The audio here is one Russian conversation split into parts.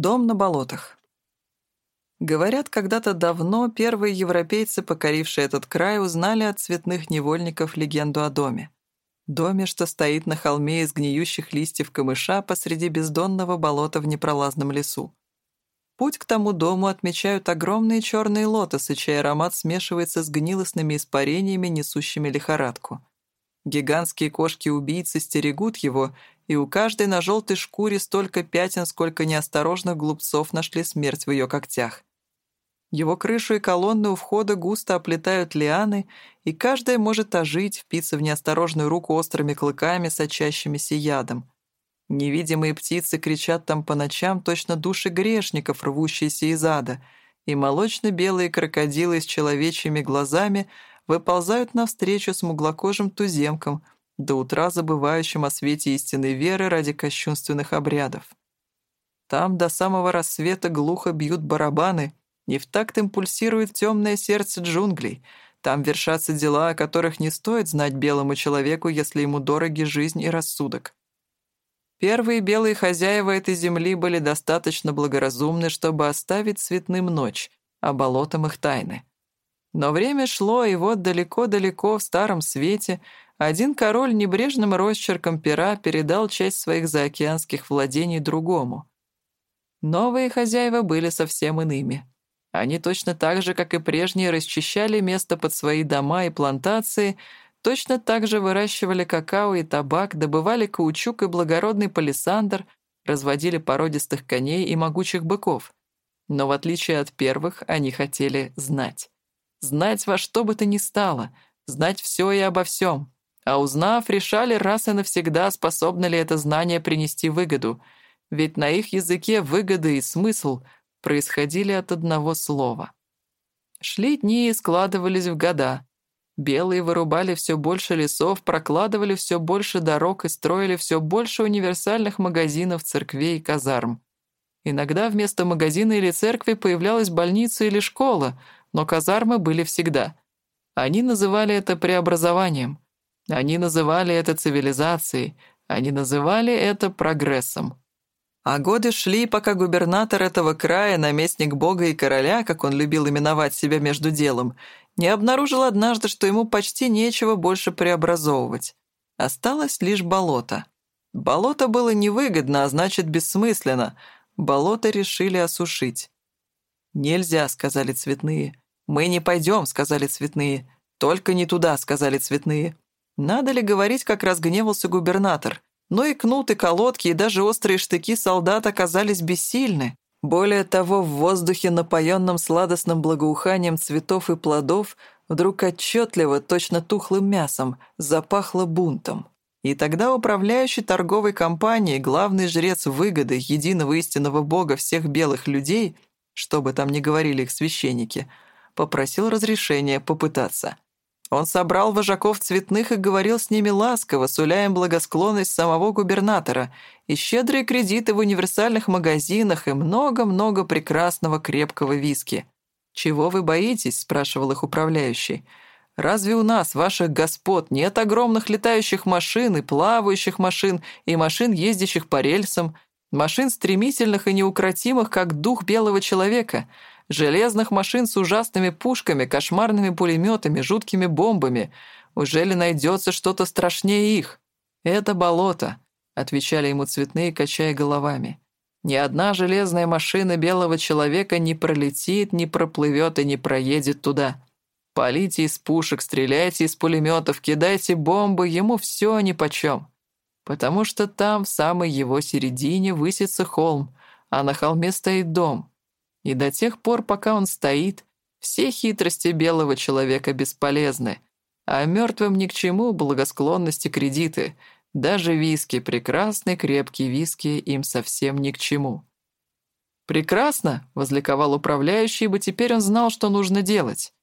Дом на болотах. Говорят, когда-то давно первые европейцы, покорившие этот край, узнали от цветных невольников легенду о доме. Доме, что стоит на холме из гниющих листьев камыша посреди бездонного болота в непролазном лесу. Путь к тому дому отмечают огромные черные лотосы, чей аромат смешивается с гнилостными испарениями, несущими лихорадку. Гигантские кошки-убийцы стерегут его, и у каждой на желтой шкуре столько пятен, сколько неосторожных глупцов нашли смерть в ее когтях. Его крышу и колонны у входа густо оплетают лианы, и каждая может ожить, впиться в неосторожную руку острыми клыками, сочащимися ядом. Невидимые птицы кричат там по ночам точно души грешников, рвущиеся из ада, и молочно-белые крокодилы с человечьими глазами выползают навстречу смуглокожим туземкам, до утра забывающим о свете истинной веры ради кощунственных обрядов. Там до самого рассвета глухо бьют барабаны, и в такт им пульсирует темное сердце джунглей. Там вершатся дела, о которых не стоит знать белому человеку, если ему дороги жизнь и рассудок. Первые белые хозяева этой земли были достаточно благоразумны, чтобы оставить цветным ночь, а болотам их тайны. Но время шло, и вот далеко-далеко в Старом Свете один король небрежным росчерком пера передал часть своих заокеанских владений другому. Новые хозяева были совсем иными. Они точно так же, как и прежние, расчищали место под свои дома и плантации, точно так же выращивали какао и табак, добывали каучук и благородный палисандр, разводили породистых коней и могучих быков. Но в отличие от первых, они хотели знать. Знать во что бы то ни стало, знать все и обо всем. А узнав, решали раз и навсегда, способно ли это знание принести выгоду. Ведь на их языке выгода и смысл происходили от одного слова. Шли дни и складывались в года. Белые вырубали все больше лесов, прокладывали все больше дорог и строили все больше универсальных магазинов, церквей и казарм. Иногда вместо магазина или церкви появлялась больница или школа — но казармы были всегда. Они называли это преобразованием. Они называли это цивилизацией. Они называли это прогрессом. А годы шли, пока губернатор этого края, наместник бога и короля, как он любил именовать себя между делом, не обнаружил однажды, что ему почти нечего больше преобразовывать. Осталось лишь болото. Болото было невыгодно, а значит бессмысленно. Болото решили осушить. «Нельзя», — сказали цветные. «Мы не пойдем», — сказали цветные. «Только не туда», — сказали цветные. Надо ли говорить, как разгневался губернатор? Но и кнут, и колодки, и даже острые штыки солдат оказались бессильны. Более того, в воздухе, напоенном сладостным благоуханием цветов и плодов, вдруг отчетливо, точно тухлым мясом, запахло бунтом. И тогда управляющий торговой компанией, главный жрец выгоды единого истинного бога всех белых людей — что бы там ни говорили их священники, попросил разрешения попытаться. Он собрал вожаков цветных и говорил с ними ласково, суля им благосклонность самого губернатора и щедрые кредиты в универсальных магазинах и много-много прекрасного крепкого виски. «Чего вы боитесь?» — спрашивал их управляющий. «Разве у нас, ваших господ, нет огромных летающих машин и плавающих машин и машин, ездящих по рельсам?» Машин стремительных и неукротимых, как дух белого человека. Железных машин с ужасными пушками, кошмарными пулеметами, жуткими бомбами. Уже ли найдется что-то страшнее их? Это болото, отвечали ему цветные, качая головами. Ни одна железная машина белого человека не пролетит, не проплывет и не проедет туда. Полите из пушек, стреляйте из пулеметов, кидайте бомбы, ему все нипочем потому что там, в самой его середине, высится холм, а на холме стоит дом. И до тех пор, пока он стоит, все хитрости белого человека бесполезны, а мертвым ни к чему благосклонности кредиты, даже виски, прекрасный крепкий виски, им совсем ни к чему. «Прекрасно!» — возликовал управляющий, ибо теперь он знал, что нужно делать.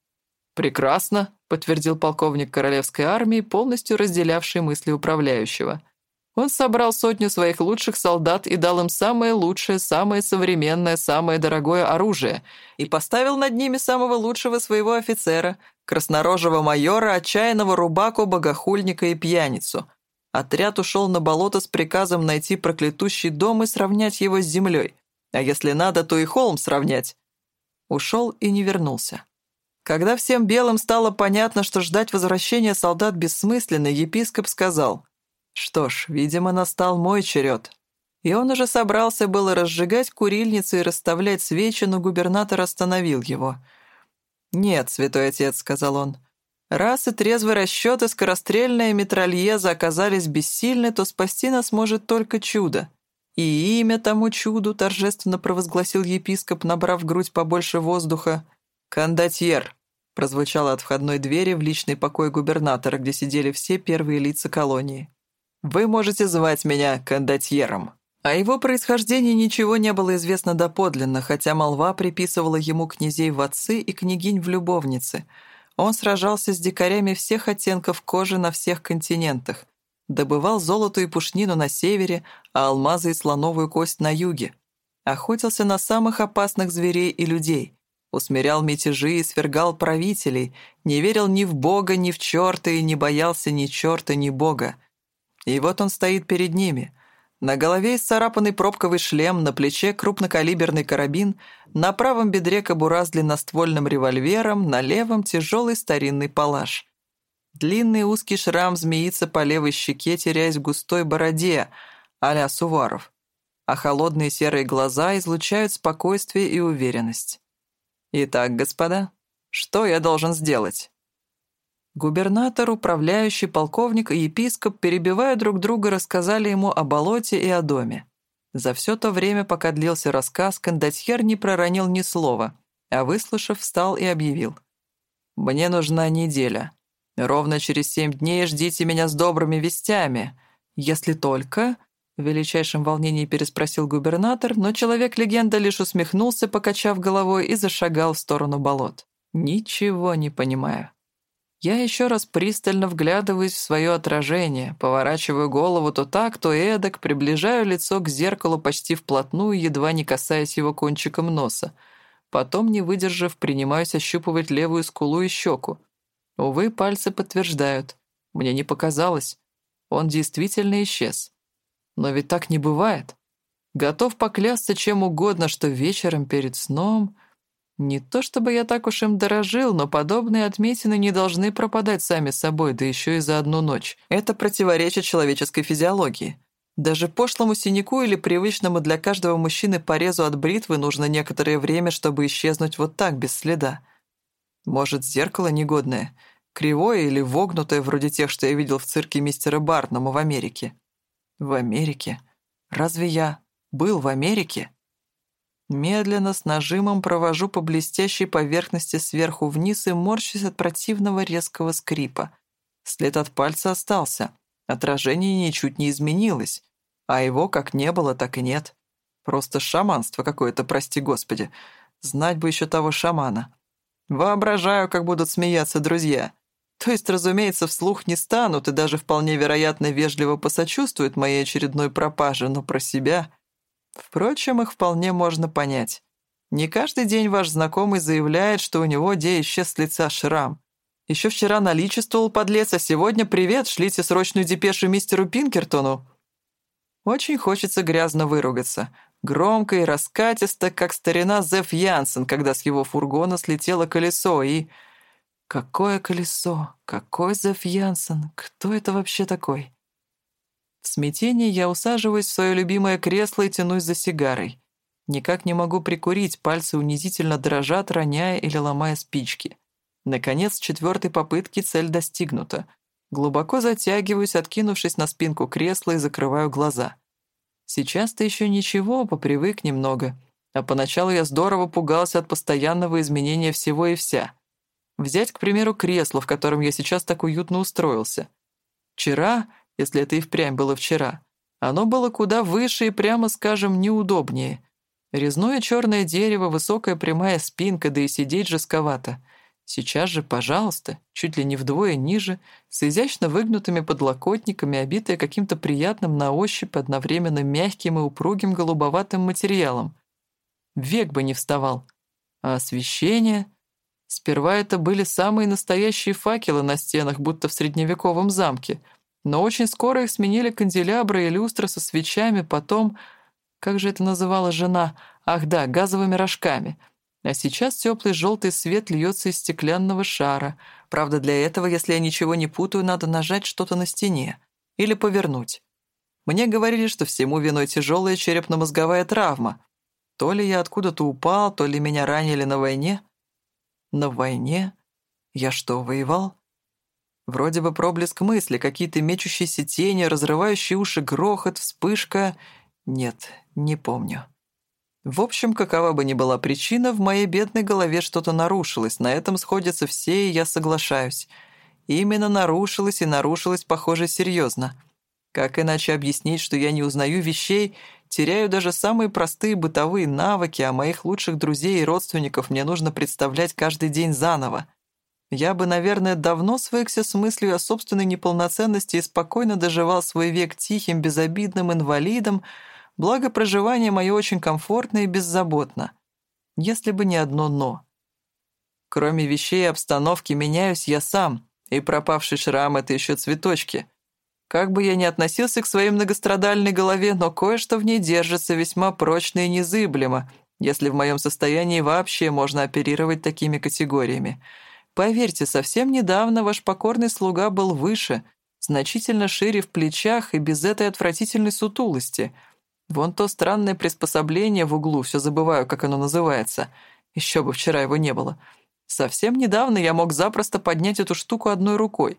«Прекрасно!» — подтвердил полковник королевской армии, полностью разделявший мысли управляющего — он собрал сотню своих лучших солдат и дал им самое лучшее, самое современное, самое дорогое оружие и поставил над ними самого лучшего своего офицера, краснорожего майора, отчаянного рубаку, богохульника и пьяницу. Отряд ушел на болото с приказом найти проклятущий дом и сравнять его с землей. А если надо, то и холм сравнять». Ушел и не вернулся. Когда всем белым стало понятно, что ждать возвращения солдат бессмысленно, епископ сказал, «Что ж, видимо, настал мой черед». И он уже собрался было разжигать курильницу и расставлять свечи, но губернатор остановил его. «Нет, святой отец», — сказал он, — «раз и трезвый расчет и скорострельная метрольеза оказались бессильны, то спасти нас может только чудо. И имя тому чуду торжественно провозгласил епископ, набрав в грудь побольше воздуха. «Кондотьер», — прозвучало от входной двери в личный покой губернатора, где сидели все первые лица колонии. «Вы можете звать меня кондотьером». О его происхождении ничего не было известно доподлинно, хотя молва приписывала ему князей в отцы и княгинь в любовницы. Он сражался с дикарями всех оттенков кожи на всех континентах. Добывал золото и пушнину на севере, а алмазы и слоновую кость на юге. Охотился на самых опасных зверей и людей. Усмирял мятежи и свергал правителей, не верил ни в бога, ни в черта и не боялся ни черта, ни бога. И вот он стоит перед ними — на голове исцарапанный пробковый шлем, на плече крупнокалиберный карабин, на правом бедре кобура с длинноствольным револьвером, на левом тяжелый старинный палаш. Длинный узкий шрам змеится по левой щеке, теряясь в густой бороде, а Суваров. А холодные серые глаза излучают спокойствие и уверенность. «Итак, господа, что я должен сделать?» Губернатор, управляющий, полковник и епископ, перебивая друг друга, рассказали ему о болоте и о доме. За все то время, пока длился рассказ, кондотьер не проронил ни слова, а, выслушав, встал и объявил. «Мне нужна неделя. Ровно через семь дней ждите меня с добрыми вестями. Если только...» В величайшем волнении переспросил губернатор, но человек-легенда лишь усмехнулся, покачав головой, и зашагал в сторону болот. «Ничего не понимаю». Я еще раз пристально вглядываюсь в свое отражение, поворачиваю голову то так, то эдак, приближаю лицо к зеркалу почти вплотную, едва не касаясь его кончиком носа. Потом, не выдержав, принимаюсь ощупывать левую скулу и щеку. Увы, пальцы подтверждают. Мне не показалось. Он действительно исчез. Но ведь так не бывает. Готов поклясться чем угодно, что вечером перед сном не то чтобы я так уж им дорожил, но подобные отметины не должны пропадать сами собой, да еще и за одну ночь. Это противоречит человеческой физиологии. Даже пошлому синяку или привычному для каждого мужчины порезу от бритвы нужно некоторое время, чтобы исчезнуть вот так, без следа. Может, зеркало негодное, кривое или вогнутое, вроде тех, что я видел в цирке мистера Барнума в Америке. В Америке? Разве я был в Америке? Медленно, с нажимом провожу по блестящей поверхности сверху вниз и морщусь от противного резкого скрипа. След от пальца остался. Отражение ничуть не изменилось. А его как не было, так и нет. Просто шаманство какое-то, прости господи. Знать бы еще того шамана. Воображаю, как будут смеяться друзья. То есть, разумеется, вслух не станут и даже вполне вероятно вежливо посочувствуют моей очередной пропаже, но про себя Впрочем, их вполне можно понять. Не каждый день ваш знакомый заявляет, что у него где исчез с лица шрам. Еще вчера наличествовал подлец, а сегодня привет, шлите срочную депешу мистеру Пинкертону. Очень хочется грязно выругаться. Громко и раскатисто, как старина Зеф Янсен, когда с его фургона слетело колесо, и... Какое колесо? Какой Зеф Янсен? Кто это вообще такой? В смятении я усаживаюсь в свое любимое кресло и тянусь за сигарой. Никак не могу прикурить, пальцы унизительно дрожат, роняя или ломая спички. Наконец, с четвертой попытки цель достигнута. Глубоко затягиваюсь, откинувшись на спинку кресла и закрываю глаза. Сейчас-то еще ничего, попривык немного. А поначалу я здорово пугался от постоянного изменения всего и вся. Взять, к примеру, кресло, в котором я сейчас так уютно устроился. Вчера если это и впрямь было вчера. Оно было куда выше и, прямо скажем, неудобнее. Резное черное дерево, высокая прямая спинка, да и сидеть жестковато. Сейчас же, пожалуйста, чуть ли не вдвое ниже, с изящно выгнутыми подлокотниками, обитая каким-то приятным на ощупь, одновременно мягким и упругим голубоватым материалом. Век бы не вставал. А освещение... Сперва это были самые настоящие факелы на стенах, будто в средневековом замке — но очень скоро их сменили канделябры и люстры со свечами, потом... Как же это называла жена? Ах да, газовыми рожками. А сейчас теплый желтый свет льется из стеклянного шара. Правда, для этого, если я ничего не путаю, надо нажать что-то на стене. Или повернуть. Мне говорили, что всему виной тяжелая черепно-мозговая травма. То ли я откуда-то упал, то ли меня ранили на войне. На войне? Я что, воевал? Вроде бы проблеск мысли, какие-то мечущиеся тени, разрывающие уши грохот, вспышка. Нет, не помню. В общем, какова бы ни была причина, в моей бедной голове что-то нарушилось. На этом сходятся все, и я соглашаюсь. Именно нарушилось, и нарушилось, похоже, серьезно. Как иначе объяснить, что я не узнаю вещей, теряю даже самые простые бытовые навыки, а моих лучших друзей и родственников мне нужно представлять каждый день заново? Я бы, наверное, давно свыкся с мыслью о собственной неполноценности и спокойно доживал свой век тихим, безобидным инвалидом, благо проживание мое очень комфортно и беззаботно. Если бы не одно «но». Кроме вещей и обстановки меняюсь я сам, и пропавший шрам — это еще цветочки. Как бы я ни относился к своей многострадальной голове, но кое-что в ней держится весьма прочно и незыблемо, если в моем состоянии вообще можно оперировать такими категориями — Поверьте, совсем недавно ваш покорный слуга был выше, значительно шире в плечах и без этой отвратительной сутулости. Вон то странное приспособление в углу, все забываю, как оно называется. Еще бы вчера его не было. Совсем недавно я мог запросто поднять эту штуку одной рукой.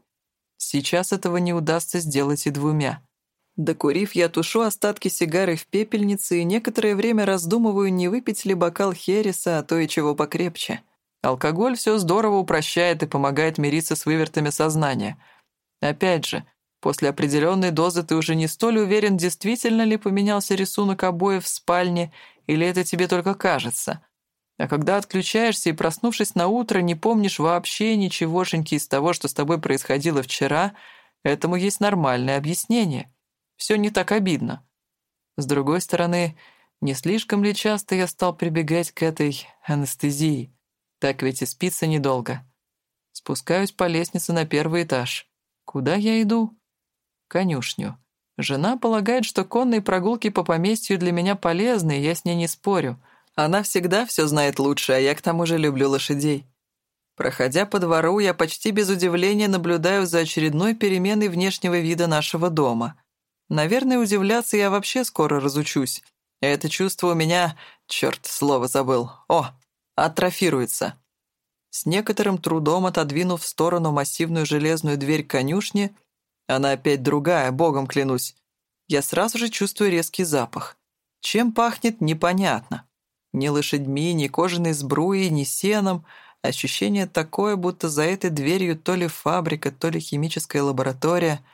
Сейчас этого не удастся сделать и двумя. Докурив, я тушу остатки сигары в пепельнице и некоторое время раздумываю, не выпить ли бокал хереса, а то и чего покрепче. Алкоголь все здорово упрощает и помогает мириться с вывертами сознания. Опять же, после определенной дозы ты уже не столь уверен, действительно ли поменялся рисунок обоев в спальне, или это тебе только кажется. А когда отключаешься и, проснувшись на утро, не помнишь вообще ничегошеньки из того, что с тобой происходило вчера, этому есть нормальное объяснение. Все не так обидно. С другой стороны, не слишком ли часто я стал прибегать к этой анестезии? Так ведь и спится недолго. Спускаюсь по лестнице на первый этаж. Куда я иду? Конюшню. Жена полагает, что конные прогулки по поместью для меня полезны, и я с ней не спорю. Она всегда все знает лучше, а я к тому же люблю лошадей. Проходя по двору, я почти без удивления наблюдаю за очередной переменой внешнего вида нашего дома. Наверное, удивляться я вообще скоро разучусь. Это чувство у меня... Черт, слово забыл. О, атрофируется. С некоторым трудом отодвинув в сторону массивную железную дверь конюшни, она опять другая, богом клянусь, я сразу же чувствую резкий запах. Чем пахнет, непонятно. Ни лошадьми, ни кожаной сбруей, ни сеном. Ощущение такое, будто за этой дверью то ли фабрика, то ли химическая лаборатория.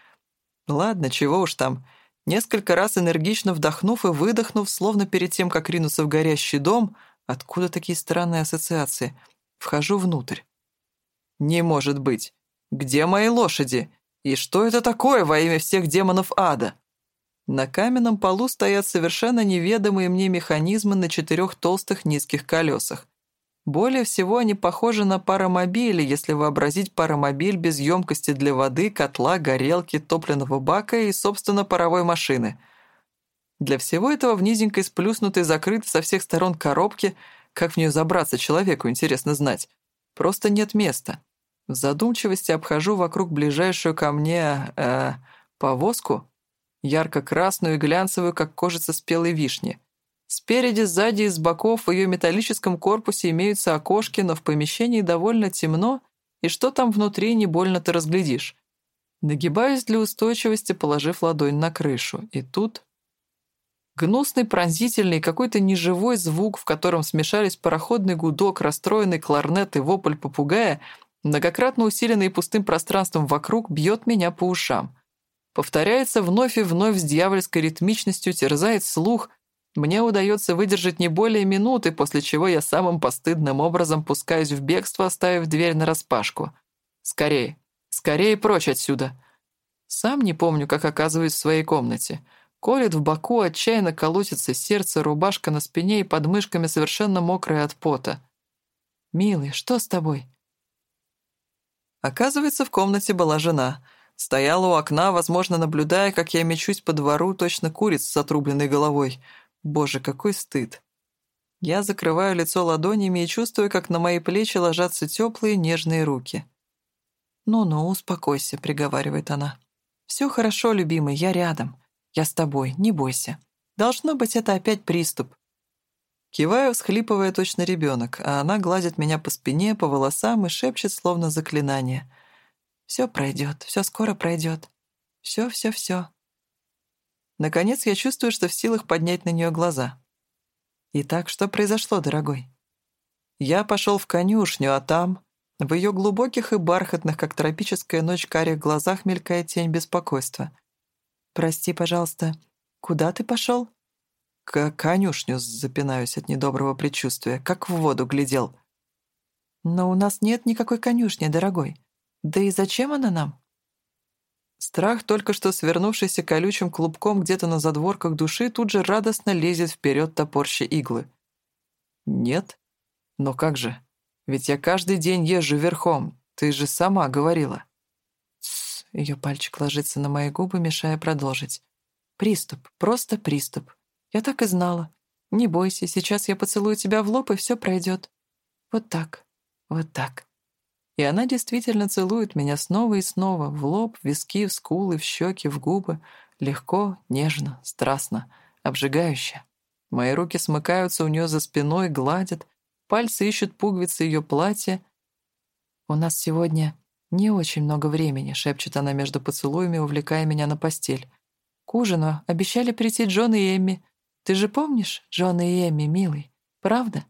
Ладно, чего уж там. Несколько раз энергично вдохнув и выдохнув, словно перед тем, как ринуться в горящий дом — Откуда такие странные ассоциации? Вхожу внутрь. Не может быть. Где мои лошади? И что это такое во имя всех демонов ада? На каменном полу стоят совершенно неведомые мне механизмы на четырех толстых низких колесах. Более всего они похожи на паромобили, если вообразить паромобиль без емкости для воды, котла, горелки, топливного бака и, собственно, паровой машины — для всего этого в низенькой сплюснутой, закрытой со всех сторон коробке, как в нее забраться человеку, интересно знать, просто нет места. В задумчивости обхожу вокруг ближайшую ко мне э, повозку, ярко-красную и глянцевую, как кожица спелой вишни. Спереди, сзади и с боков в ее металлическом корпусе имеются окошки, но в помещении довольно темно, и что там внутри не больно-то разглядишь. Нагибаюсь для устойчивости, положив ладонь на крышу, и тут Гнусный, пронзительный, какой-то неживой звук, в котором смешались пароходный гудок, расстроенный кларнет и вопль попугая, многократно усиленный пустым пространством вокруг, бьет меня по ушам. Повторяется вновь и вновь с дьявольской ритмичностью, терзает слух. Мне удается выдержать не более минуты, после чего я самым постыдным образом пускаюсь в бегство, оставив дверь нараспашку. Скорее, скорее прочь отсюда. Сам не помню, как оказываюсь в своей комнате — Колет в боку, отчаянно колотится сердце, рубашка на спине и под мышками совершенно мокрая от пота. «Милый, что с тобой?» Оказывается, в комнате была жена. Стояла у окна, возможно, наблюдая, как я мечусь по двору, точно куриц с отрубленной головой. Боже, какой стыд. Я закрываю лицо ладонями и чувствую, как на мои плечи ложатся теплые нежные руки. «Ну-ну, успокойся», — приговаривает она. «Все хорошо, любимый, я рядом. Я с тобой, не бойся. Должно быть, это опять приступ». Киваю, всхлипывая точно ребенок, а она гладит меня по спине, по волосам и шепчет словно заклинание. «Все пройдет, все скоро пройдет. Все, все, все». Наконец я чувствую, что в силах поднять на нее глаза. «Итак, что произошло, дорогой?» Я пошел в конюшню, а там... В ее глубоких и бархатных, как тропическая ночь, карих глазах мелькает тень беспокойства. «Прости, пожалуйста, куда ты пошел?» «К конюшню запинаюсь от недоброго предчувствия, как в воду глядел». «Но у нас нет никакой конюшни, дорогой. Да и зачем она нам?» Страх, только что свернувшийся колючим клубком где-то на задворках души, тут же радостно лезет вперед топорща иглы. «Нет? Но как же? Ведь я каждый день езжу верхом, ты же сама говорила». Ее пальчик ложится на мои губы, мешая продолжить. «Приступ, просто приступ. Я так и знала. Не бойся, сейчас я поцелую тебя в лоб, и все пройдет. Вот так, вот так». И она действительно целует меня снова и снова, в лоб, в виски, в скулы, в щеки, в губы. Легко, нежно, страстно, обжигающе. Мои руки смыкаются у нее за спиной, гладят, пальцы ищут пуговицы ее платья. «У нас сегодня не очень много времени», — шепчет она между поцелуями, увлекая меня на постель. «К ужину обещали прийти Джон и Эмми. Ты же помнишь Джон и Эмми, милый? Правда?»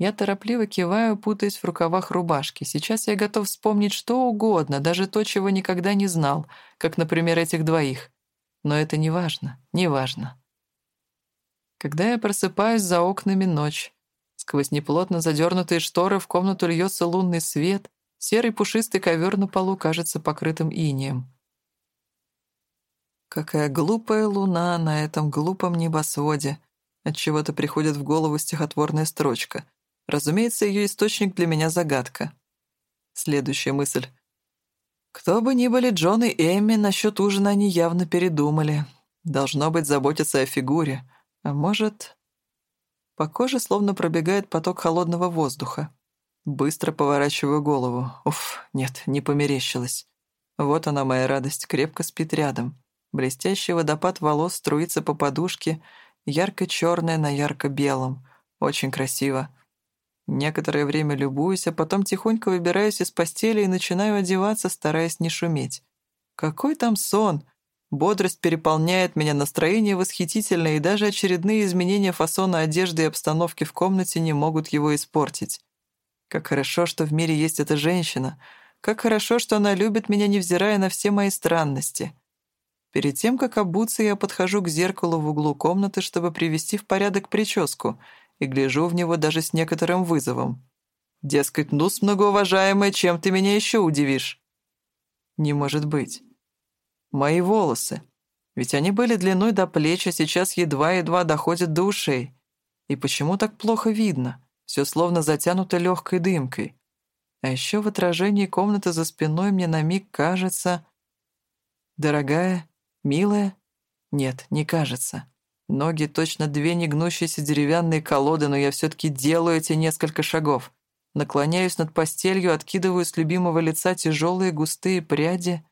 Я торопливо киваю, путаясь в рукавах рубашки. Сейчас я готов вспомнить что угодно, даже то, чего никогда не знал, как, например, этих двоих. Но это не важно, не важно. Когда я просыпаюсь за окнами ночь, сквозь неплотно задернутые шторы в комнату льется лунный свет, серый пушистый ковер на полу кажется покрытым инием. Какая глупая луна на этом глупом небосводе! Отчего-то приходит в голову стихотворная строчка — Разумеется, ее источник для меня загадка. Следующая мысль. Кто бы ни были Джон и Эмми, насчет ужина они явно передумали. Должно быть, заботиться о фигуре. А может... По коже словно пробегает поток холодного воздуха. Быстро поворачиваю голову. Уф, нет, не померещилась. Вот она, моя радость, крепко спит рядом. Блестящий водопад волос струится по подушке, ярко-черная на ярко-белом. Очень красиво. Некоторое время любуюсь, а потом тихонько выбираюсь из постели и начинаю одеваться, стараясь не шуметь. Какой там сон! Бодрость переполняет меня, настроение восхитительное, и даже очередные изменения фасона одежды и обстановки в комнате не могут его испортить. Как хорошо, что в мире есть эта женщина. Как хорошо, что она любит меня, невзирая на все мои странности. Перед тем, как обуться, я подхожу к зеркалу в углу комнаты, чтобы привести в порядок прическу — и гляжу в него даже с некоторым вызовом. Дескать, ну, с многоуважаемой, чем ты меня еще удивишь? Не может быть. Мои волосы. Ведь они были длиной до плеч, а сейчас едва-едва доходят до ушей. И почему так плохо видно? Все словно затянуто легкой дымкой. А еще в отражении комнаты за спиной мне на миг кажется... Дорогая, милая? Нет, не кажется. Ноги точно две негнущиеся деревянные колоды, но я все-таки делаю эти несколько шагов. Наклоняюсь над постелью, откидываю с любимого лица тяжелые густые пряди.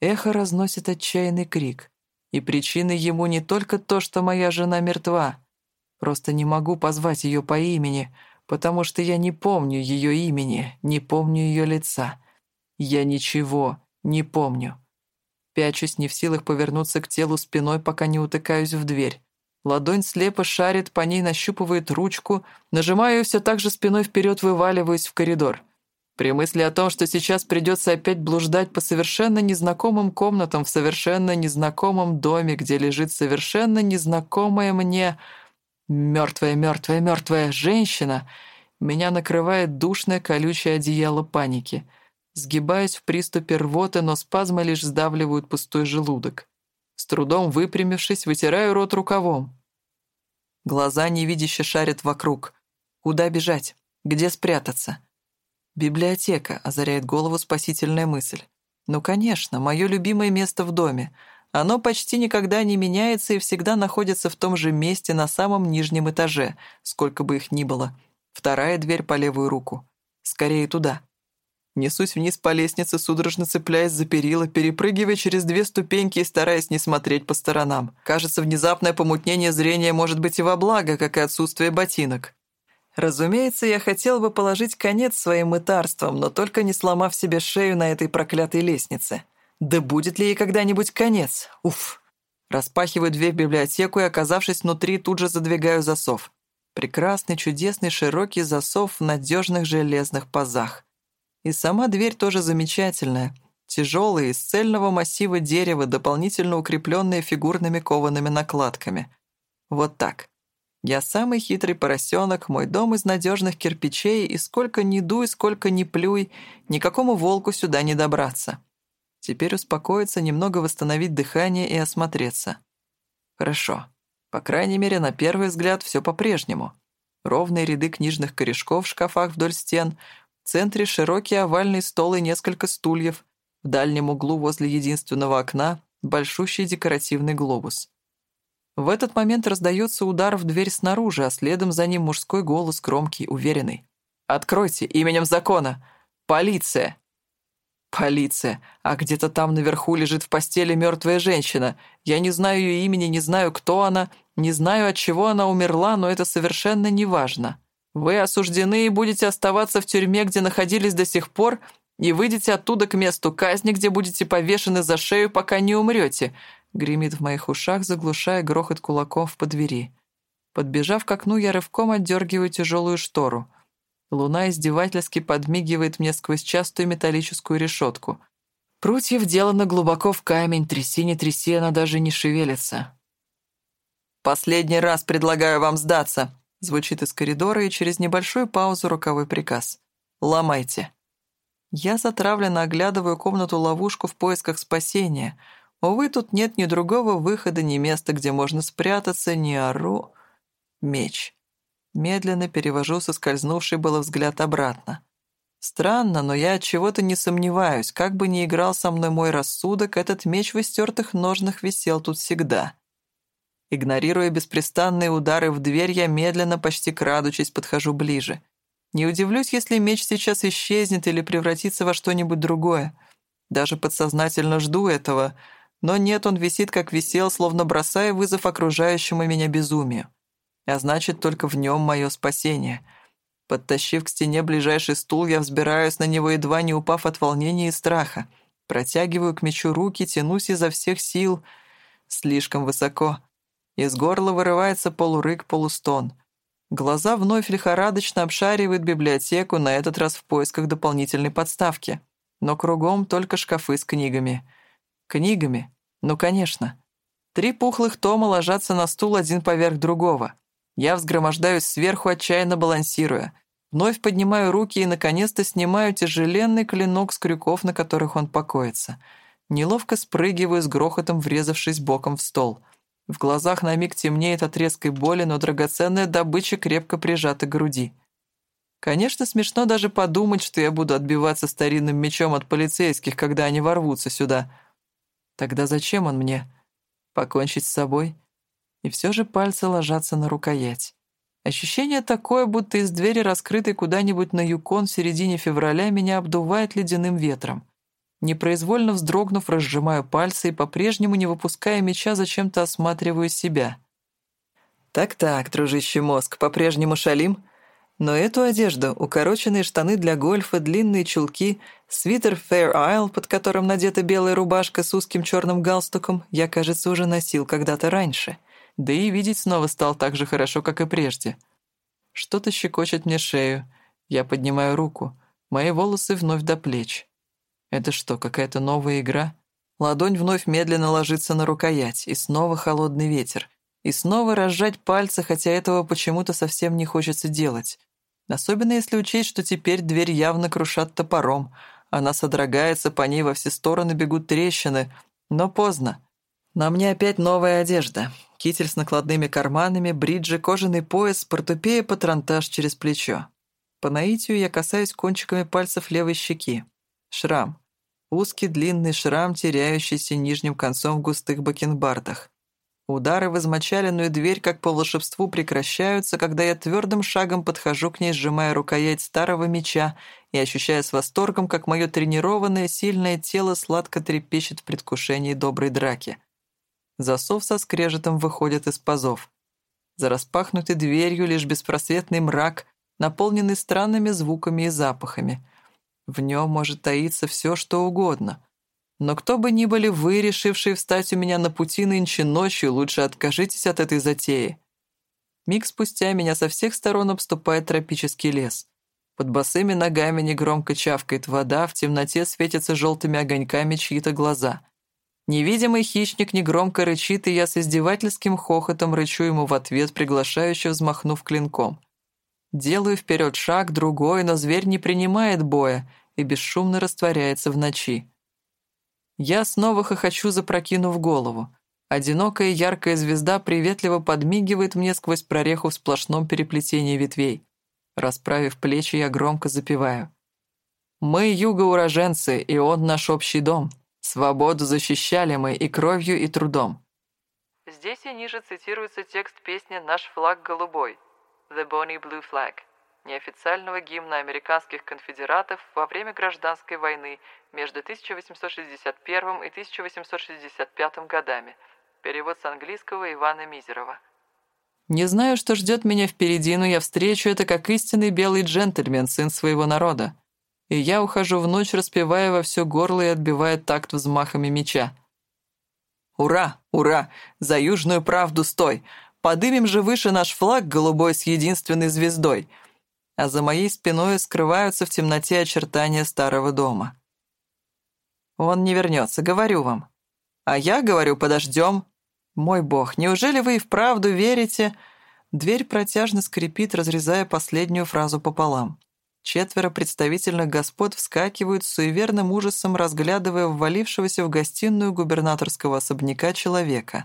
Эхо разносит отчаянный крик. И причиной ему не только то, что моя жена мертва. Просто не могу позвать ее по имени, потому что я не помню ее имени, не помню ее лица. Я ничего не помню. Пячусь, не в силах повернуться к телу спиной, пока не утыкаюсь в дверь. Ладонь слепо шарит, по ней нащупывает ручку. Нажимаю все так же спиной вперед, вываливаюсь в коридор. При мысли о том, что сейчас придется опять блуждать по совершенно незнакомым комнатам в совершенно незнакомом доме, где лежит совершенно незнакомая мне мертвая, мертвая, мертвая женщина, меня накрывает душное колючее одеяло паники — Сгибаюсь в приступе рвоты, но спазмы лишь сдавливают пустой желудок. С трудом выпрямившись, вытираю рот рукавом. Глаза невидяще шарят вокруг. Куда бежать? Где спрятаться? Библиотека, озаряет голову спасительная мысль. Ну, конечно, мое любимое место в доме. Оно почти никогда не меняется и всегда находится в том же месте на самом нижнем этаже, сколько бы их ни было. Вторая дверь по левую руку. Скорее туда. Несусь вниз по лестнице, судорожно цепляясь за перила, перепрыгивая через две ступеньки и стараясь не смотреть по сторонам. Кажется, внезапное помутнение зрения может быть и во благо, как и отсутствие ботинок. Разумеется, я хотел бы положить конец своим мытарствам, но только не сломав себе шею на этой проклятой лестнице. Да будет ли ей когда-нибудь конец? Уф. Распахиваю дверь в библиотеку и, оказавшись внутри, тут же задвигаю засов. Прекрасный, чудесный, широкий засов в надежных железных пазах. И сама дверь тоже замечательная. Тяжелая, из цельного массива дерева, дополнительно укрепленная фигурными коваными накладками. Вот так. Я самый хитрый поросенок, мой дом из надежных кирпичей, и сколько ни дуй, сколько ни плюй, никакому волку сюда не добраться. Теперь успокоиться, немного восстановить дыхание и осмотреться. Хорошо. По крайней мере, на первый взгляд, все по-прежнему. Ровные ряды книжных корешков в шкафах вдоль стен, в центре широкий овальный стол и несколько стульев, в дальнем углу возле единственного окна большущий декоративный глобус. В этот момент раздается удар в дверь снаружи, а следом за ним мужской голос, громкий, уверенный. «Откройте, именем закона! Полиция!» «Полиция! А где-то там наверху лежит в постели мертвая женщина. Я не знаю ее имени, не знаю, кто она, не знаю, от чего она умерла, но это совершенно не важно. Вы осуждены и будете оставаться в тюрьме, где находились до сих пор, и выйдете оттуда к месту казни, где будете повешены за шею, пока не умрете гремит в моих ушах, заглушая грохот кулаков по двери. Подбежав к окну, я рывком отдергиваю тяжелую штору. Луна издевательски подмигивает мне сквозь частую металлическую решетку. Прутья вделаны глубоко в камень, тряси не тряси, она даже не шевелится. «Последний раз предлагаю вам сдаться», — звучит из коридора, и через небольшую паузу роковой приказ. «Ломайте». Я затравленно оглядываю комнату-ловушку в поисках спасения — Увы, тут нет ни другого выхода, ни места, где можно спрятаться, ни ору. Меч. Медленно перевожу соскользнувший было взгляд обратно. Странно, но я от чего-то не сомневаюсь. Как бы ни играл со мной мой рассудок, этот меч в истертых ножнах висел тут всегда. Игнорируя беспрестанные удары в дверь, я медленно, почти крадучись, подхожу ближе. Не удивлюсь, если меч сейчас исчезнет или превратится во что-нибудь другое. Даже подсознательно жду этого — но нет, он висит, как висел, словно бросая вызов окружающему меня безумию. А значит, только в нем мое спасение. Подтащив к стене ближайший стул, я взбираюсь на него, едва не упав от волнения и страха. Протягиваю к мечу руки, тянусь изо всех сил. Слишком высоко. Из горла вырывается полурык, полустон. Глаза вновь лихорадочно обшаривают библиотеку, на этот раз в поисках дополнительной подставки. Но кругом только шкафы с книгами — Книгами? Ну, конечно. Три пухлых тома ложатся на стул один поверх другого. Я взгромождаюсь сверху, отчаянно балансируя. Вновь поднимаю руки и, наконец-то, снимаю тяжеленный клинок с крюков, на которых он покоится. Неловко спрыгиваю с грохотом, врезавшись боком в стол. В глазах на миг темнеет от резкой боли, но драгоценная добыча крепко прижата к груди. Конечно, смешно даже подумать, что я буду отбиваться старинным мечом от полицейских, когда они ворвутся сюда — Тогда зачем он мне? Покончить с собой? И все же пальцы ложатся на рукоять. Ощущение такое, будто из двери, раскрытой куда-нибудь на Юкон в середине февраля, меня обдувает ледяным ветром. Непроизвольно вздрогнув, разжимаю пальцы и, по-прежнему не выпуская меча, зачем-то осматриваю себя. «Так-так, дружище мозг, по-прежнему шалим?» Но эту одежду, укороченные штаны для гольфа, длинные чулки, свитер Fair Isle, под которым надета белая рубашка с узким черным галстуком, я, кажется, уже носил когда-то раньше. Да и видеть снова стал так же хорошо, как и прежде. Что-то щекочет мне шею. Я поднимаю руку. Мои волосы вновь до плеч. Это что, какая-то новая игра? Ладонь вновь медленно ложится на рукоять, и снова холодный ветер. И снова разжать пальцы, хотя этого почему-то совсем не хочется делать. Особенно если учесть, что теперь дверь явно крушат топором. Она содрогается, по ней во все стороны бегут трещины. Но поздно. На мне опять новая одежда. Китель с накладными карманами, бриджи, кожаный пояс, портупея патронтаж через плечо. По наитию я касаюсь кончиками пальцев левой щеки. Шрам. Узкий длинный шрам, теряющийся нижним концом в густых бакенбардах. Удары в измочаленную дверь, как по волшебству, прекращаются, когда я твердым шагом подхожу к ней, сжимая рукоять старого меча и ощущая с восторгом, как мое тренированное, сильное тело сладко трепещет в предвкушении доброй драки. Засов со скрежетом выходит из пазов. За распахнутой дверью лишь беспросветный мрак, наполненный странными звуками и запахами. В нем может таиться все, что угодно — но кто бы ни были вы, решившие встать у меня на пути нынче ночью, лучше откажитесь от этой затеи. Миг спустя меня со всех сторон обступает тропический лес. Под босыми ногами негромко чавкает вода, в темноте светятся желтыми огоньками чьи-то глаза. Невидимый хищник негромко рычит, и я с издевательским хохотом рычу ему в ответ, приглашающе взмахнув клинком. Делаю вперед шаг, другой, но зверь не принимает боя и бесшумно растворяется в ночи. Я снова хохочу, запрокинув голову. Одинокая яркая звезда приветливо подмигивает мне сквозь прореху в сплошном переплетении ветвей. Расправив плечи, я громко запеваю. «Мы югоуроженцы, и он наш общий дом. Свободу защищали мы и кровью, и трудом». Здесь и ниже цитируется текст песни «Наш флаг голубой» «The Bonnie Blue Flag» неофициального гимна американских конфедератов во время гражданской войны между 1861 и 1865 годами. Перевод с английского Ивана Мизерова. Не знаю, что ждет меня впереди, но я встречу это как истинный белый джентльмен, сын своего народа. И я ухожу в ночь, распевая во все горло и отбивая такт взмахами меча. «Ура! Ура! За южную правду стой! Подымем же выше наш флаг голубой с единственной звездой!» а за моей спиной скрываются в темноте очертания старого дома. Он не вернется, говорю вам. А я говорю, подождем. Мой бог, неужели вы и вправду верите? Дверь протяжно скрипит, разрезая последнюю фразу пополам. Четверо представительных господ вскакивают с суеверным ужасом, разглядывая ввалившегося в гостиную губернаторского особняка человека.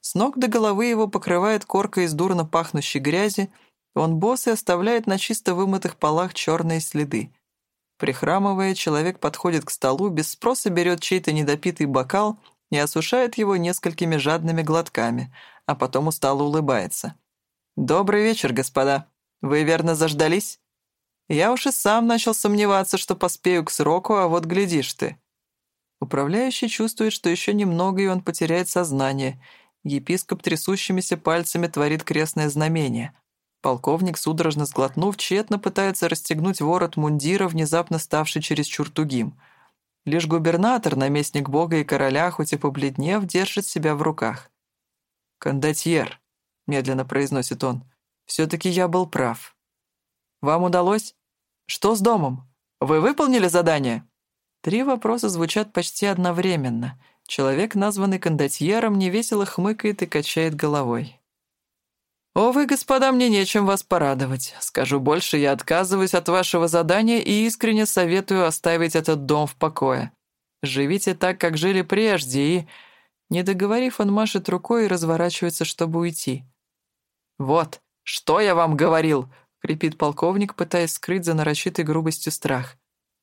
С ног до головы его покрывает корка из дурно пахнущей грязи, он босс и оставляет на чисто вымытых полах черные следы. Прихрамывая, человек подходит к столу, без спроса берет чей-то недопитый бокал и осушает его несколькими жадными глотками, а потом устало улыбается. «Добрый вечер, господа. Вы верно заждались?» «Я уж и сам начал сомневаться, что поспею к сроку, а вот глядишь ты». Управляющий чувствует, что еще немного, и он потеряет сознание. Епископ трясущимися пальцами творит крестное знамение — Полковник, судорожно сглотнув, тщетно пытается расстегнуть ворот мундира, внезапно ставший чересчур тугим. Лишь губернатор, наместник бога и короля, хоть и побледнев, держит себя в руках. «Кондотьер», — медленно произносит он, — «все-таки я был прав». «Вам удалось? Что с домом? Вы выполнили задание?» Три вопроса звучат почти одновременно. Человек, названный кондотьером, невесело хмыкает и качает головой. «О, вы, господа, мне нечем вас порадовать. Скажу больше, я отказываюсь от вашего задания и искренне советую оставить этот дом в покое. Живите так, как жили прежде, и...» Не договорив, он машет рукой и разворачивается, чтобы уйти. «Вот, что я вам говорил!» — крепит полковник, пытаясь скрыть за нарочитой грубостью страх.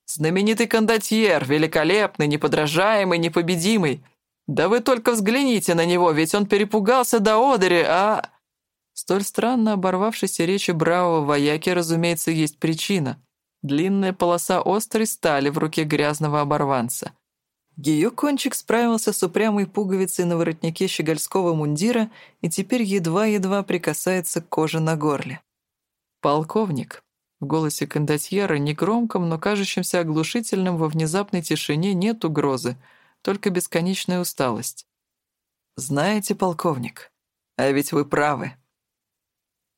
«Знаменитый кондотьер, великолепный, неподражаемый, непобедимый. Да вы только взгляните на него, ведь он перепугался до одери, а...» Столь странно оборвавшейся речи бравого вояки, разумеется, есть причина. Длинная полоса острой стали в руке грязного оборванца. Ее кончик справился с упрямой пуговицей на воротнике щегольского мундира и теперь едва-едва прикасается к коже на горле. «Полковник», в голосе кондотьера, негромком, но кажущемся оглушительным во внезапной тишине, нет угрозы, только бесконечная усталость. «Знаете, полковник, а ведь вы правы.